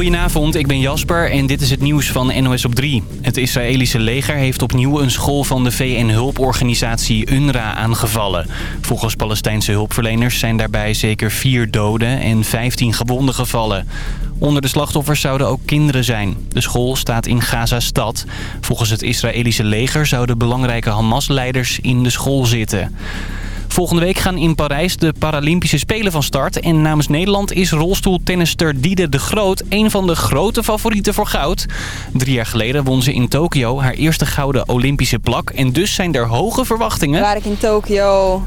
Goedenavond, ik ben Jasper en dit is het nieuws van NOS op 3. Het Israëlische leger heeft opnieuw een school van de VN-hulporganisatie UNRWA aangevallen. Volgens Palestijnse hulpverleners zijn daarbij zeker vier doden en 15 gewonden gevallen. Onder de slachtoffers zouden ook kinderen zijn. De school staat in Gaza-stad. Volgens het Israëlische leger zouden belangrijke Hamas-leiders in de school zitten. Volgende week gaan in Parijs de Paralympische Spelen van start. En namens Nederland is rolstoeltennister Diede de Groot een van de grote favorieten voor goud. Drie jaar geleden won ze in Tokio haar eerste gouden Olympische plak. En dus zijn er hoge verwachtingen. Waar ik in Tokio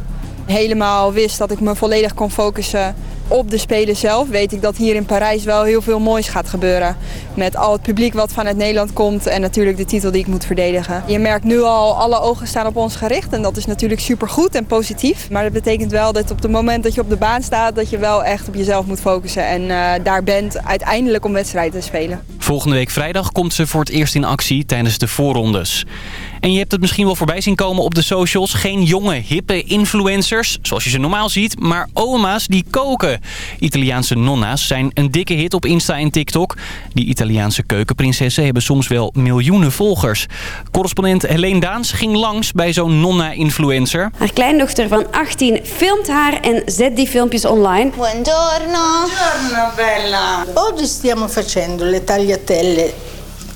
helemaal wist dat ik me volledig kon focussen op de Spelen zelf weet ik dat hier in Parijs wel heel veel moois gaat gebeuren. Met al het publiek wat vanuit Nederland komt en natuurlijk de titel die ik moet verdedigen. Je merkt nu al, alle ogen staan op ons gericht en dat is natuurlijk supergoed en positief. Maar dat betekent wel dat op het moment dat je op de baan staat, dat je wel echt op jezelf moet focussen. En uh, daar bent uiteindelijk om wedstrijden te spelen. Volgende week vrijdag komt ze voor het eerst in actie tijdens de voorrondes. En je hebt het misschien wel voorbij zien komen op de socials. Geen jonge, hippe influencers, zoals je ze normaal ziet, maar oma's die koken. Italiaanse nonna's zijn een dikke hit op Insta en TikTok. Die Italiaanse keukenprinsessen hebben soms wel miljoenen volgers. Correspondent Helene Daans ging langs bij zo'n nonna-influencer. Haar kleindochter van 18 filmt haar en zet die filmpjes online. Buongiorno. Buongiorno bella. Oggi stiamo facendo le tagliatelle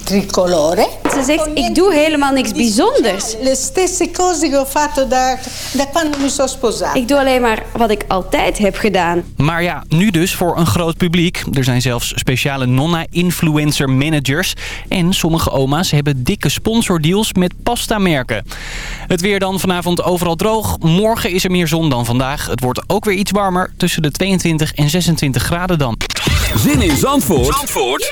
tricolore. Ze zegt, ik doe helemaal niks bijzonders. Le stesse cose che ho fatto da, da quando mi sono sposata. Ik doe alleen maar wat ik altijd heb gedaan. Maar ja, nu dus voor een groot publiek. Er zijn zelfs speciale nonna-influencer managers. En sommige oma's hebben dikke sponsordeals met pasta-merken. Het weer dan vanavond overal droog. Morgen is er meer zon dan vandaag. Het wordt ook weer iets warmer. Tussen de 22 en 26 graden dan. Zin in Zandvoort, Zandvoort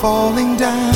falling down.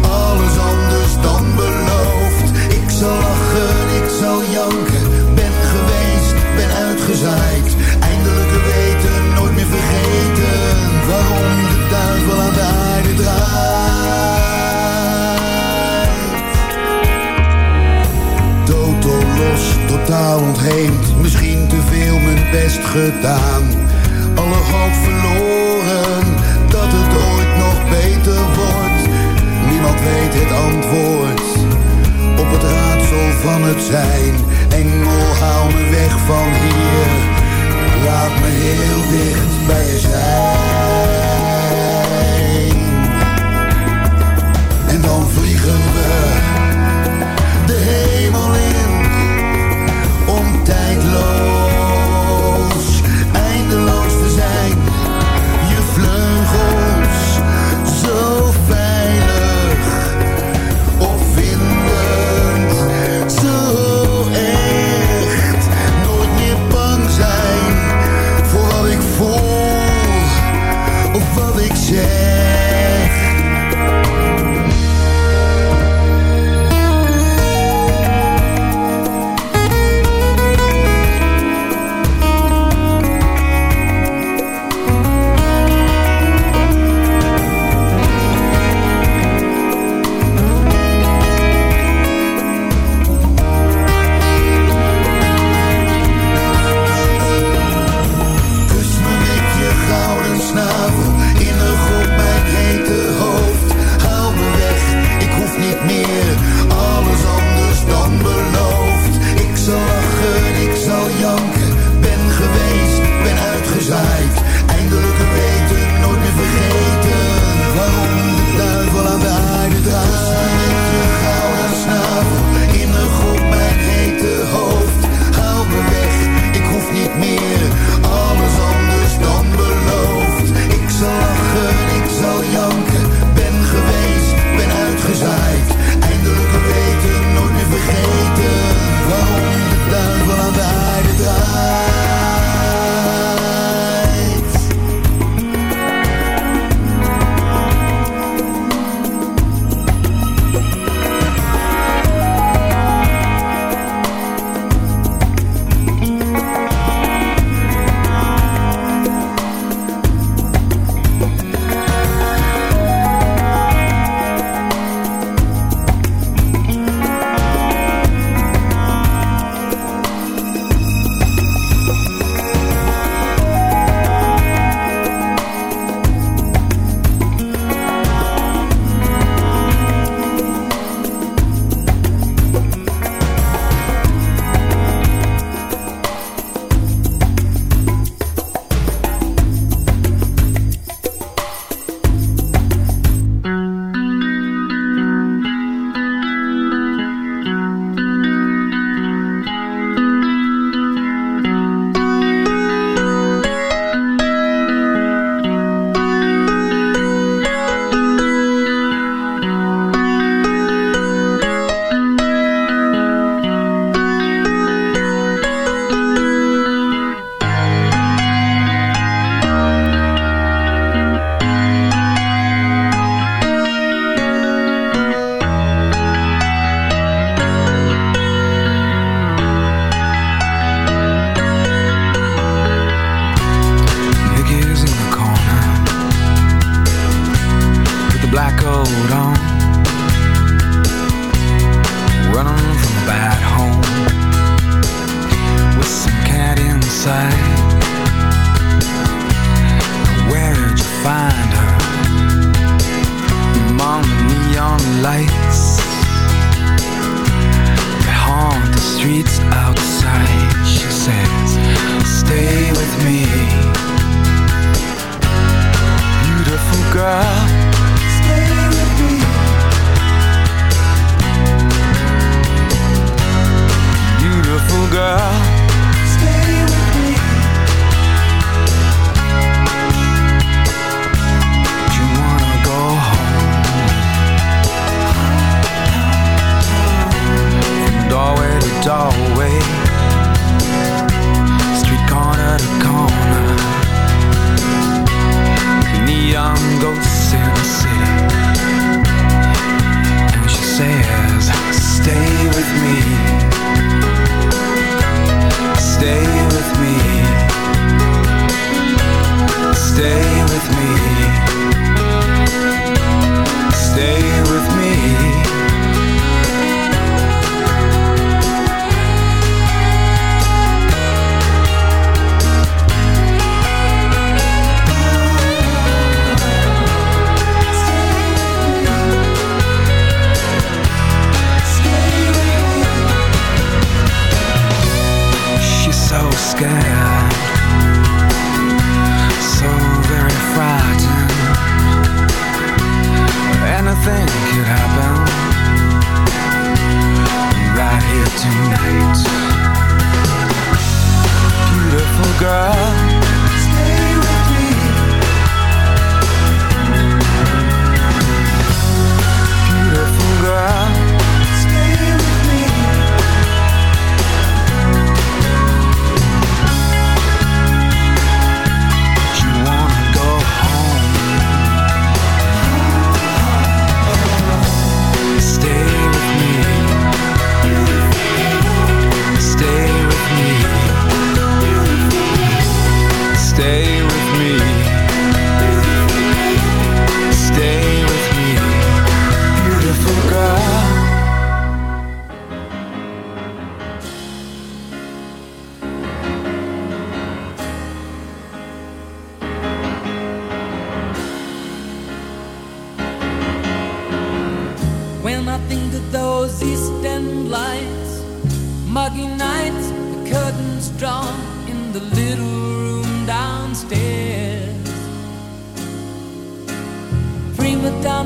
Zal lachen, ik zal janken, ben geweest, ben uitgezaaid. Eindelijk weten, nooit meer vergeten, waarom de duivel aan de aarde draait. Totaal los, totaal ontheemd, misschien te veel mijn best gedaan. Alle hoop verloren, dat het ooit nog beter wordt. Niemand weet het antwoord van het zijn. Engel, haal me weg van hier. Laat me heel dicht bij je zijn.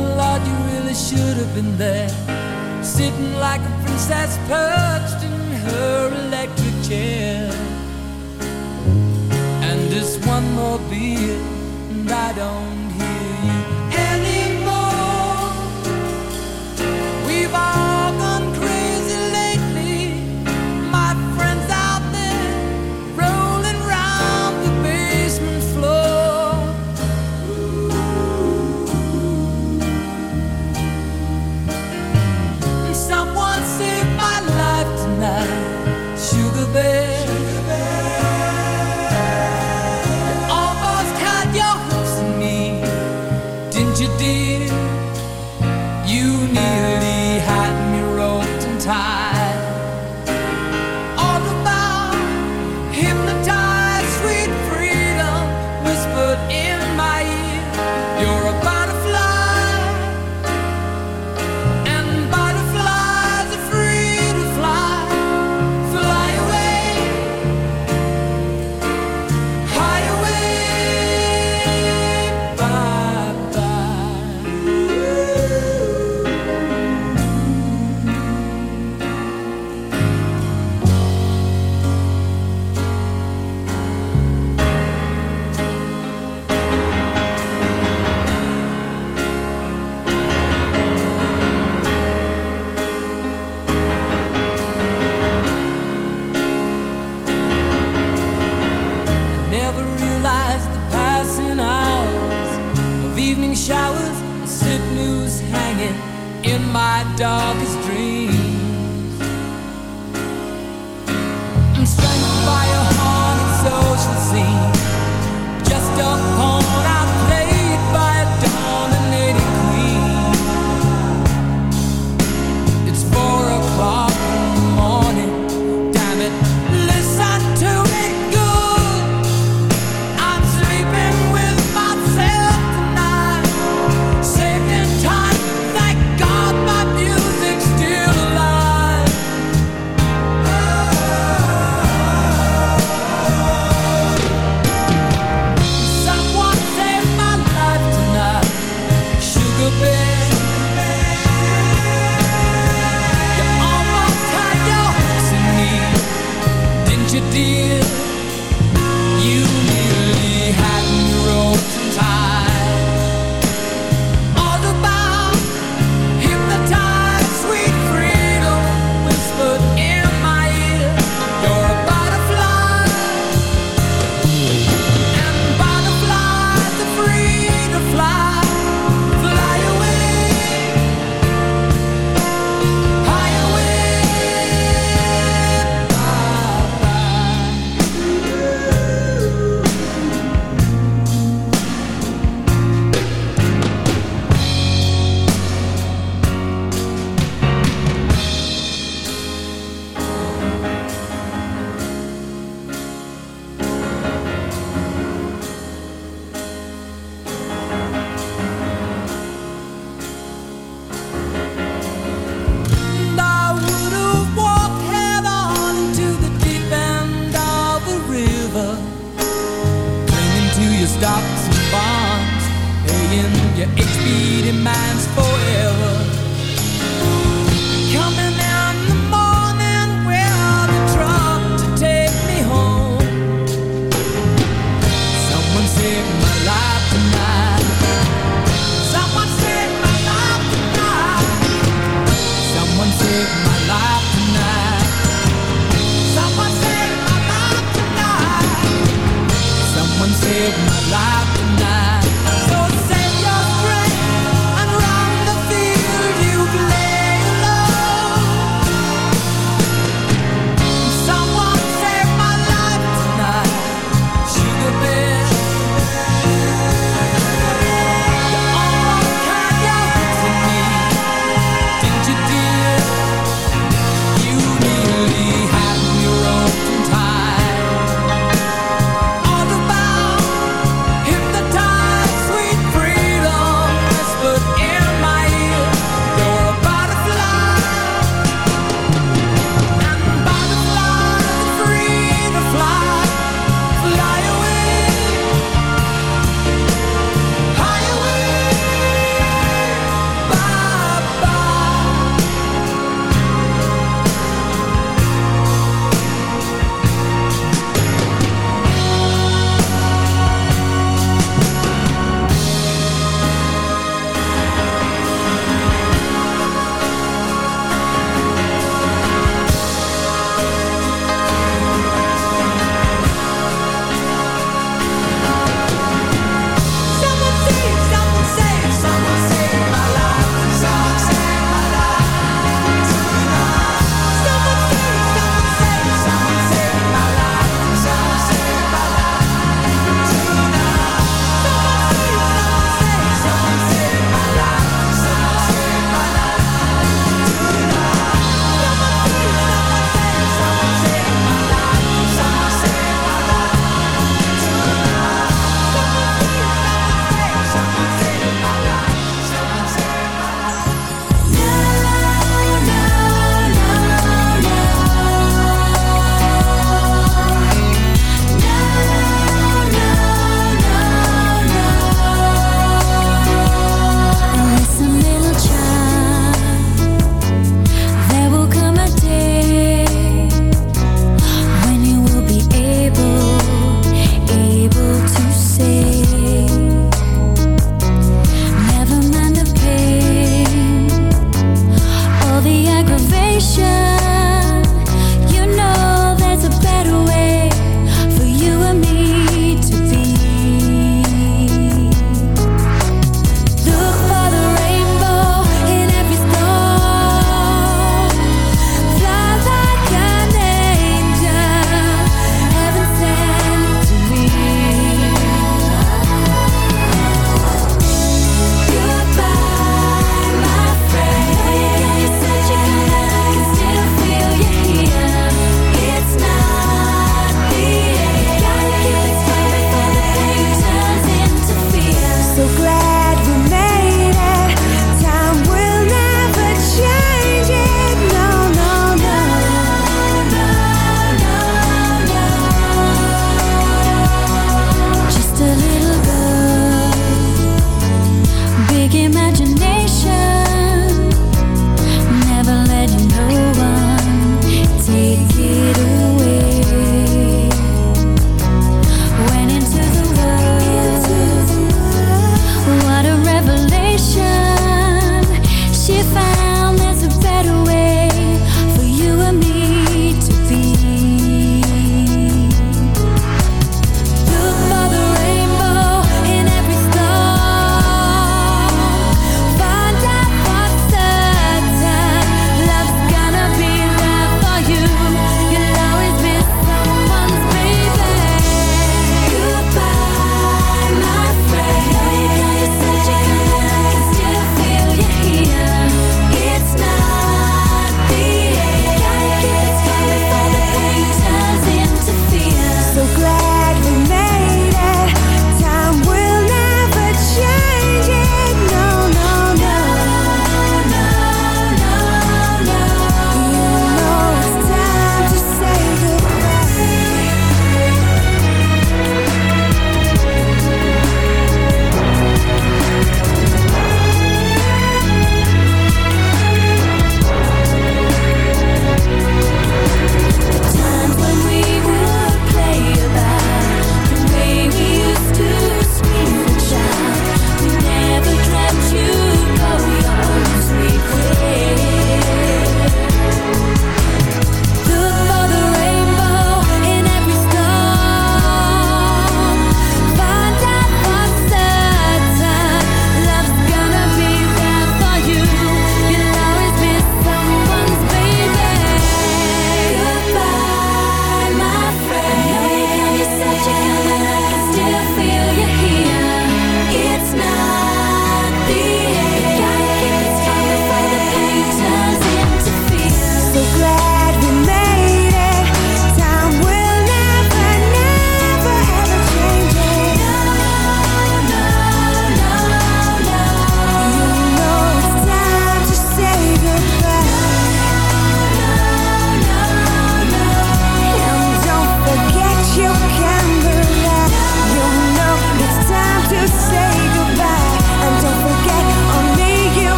Lord, you really should have been there. Sitting like a princess perched in her electric chair. And this one more beer, and I don't hear you anymore. We've all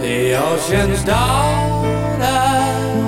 the ocean's daughter.